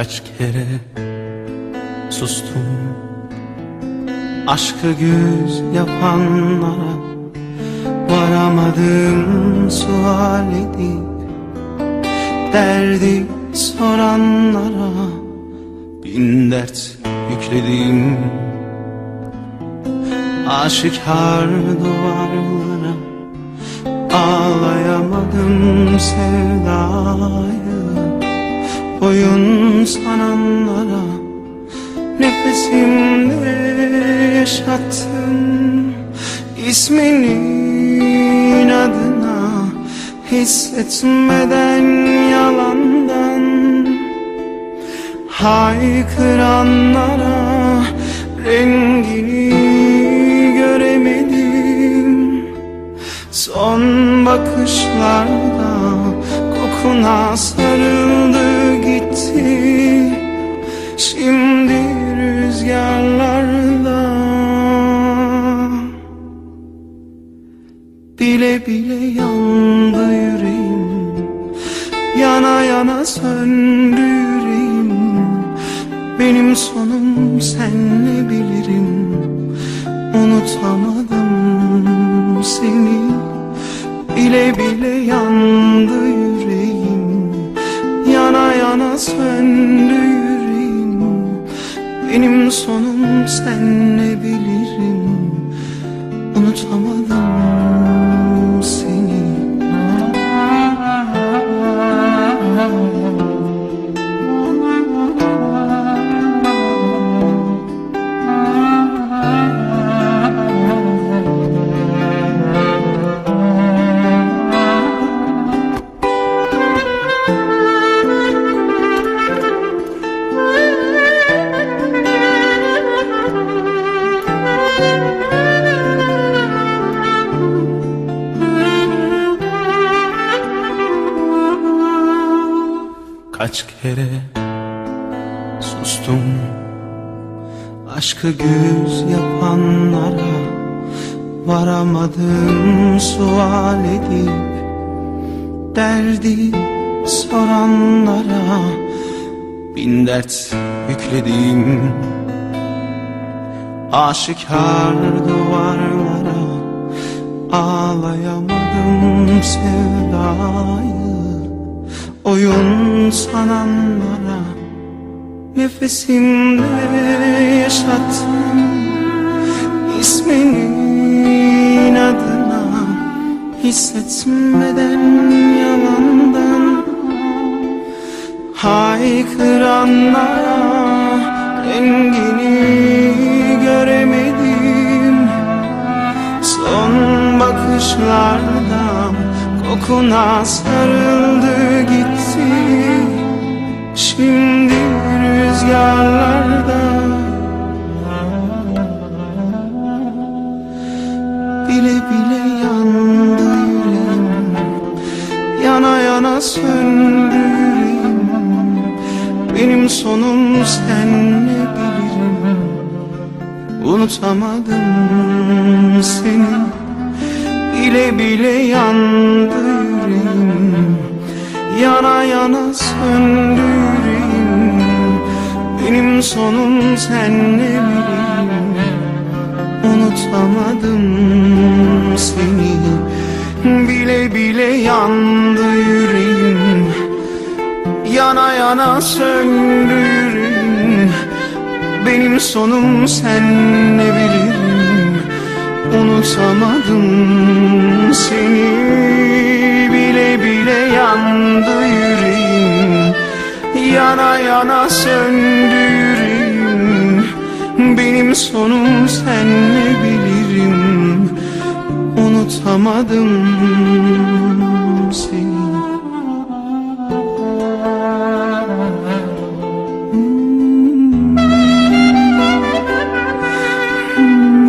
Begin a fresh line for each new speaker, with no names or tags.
Kaç kere sustum. Aşkı güz yapanlara Varamadım sual edip Derdi soranlara Bin dert yükledim. Aşikar duvarlara Ağlayamadım sevdayı Oyun sananlara Nefesimde yaşattım isminin adına Hissetmeden yalandan. Haykıranlara Rengini göremedim. Son bakışlarda kokuna sarıldı gitti. Şimdi rüzgarlarda Bile bile yandı yüreğim. Yana yana söndü yüreğim. Benim sonum sen ne bilirim. Unutamadım seni. Bile bile yandı Benim sonum sen ne bilirim? Unutamadım Kaç kere sustum. Aşkı güz yapanlara Varamadım sual edip Derdi soranlara Bin dert yükledim. Aşikar duvarlara Ağlayamadım sevdayı Oyun sananlara Nefesimde yaşattım isminin adına Hissetmeden yalandan Haykıranlara Rengini göremedim. Son bakışlarda kokuna sarıldı gitti Şimdi rüzgarlarda. Bile bile yandı yüreğim. Yana yana söndü yüreğim. Benim sonum sen ne bilirim? Unutamadım seni. Bile bile yandı Yana yana söndü yüreğim Benim sonum sen ne bileyim Unutamadım seni. Bile bile yandı yüreğim. Yana yana söndü yüreğim Benim sonum sen ne bilirim Unutamadım seni yana söndü yüreğim Benim sonum sen mi bilirim Unutamadım seni hmm. Hmm.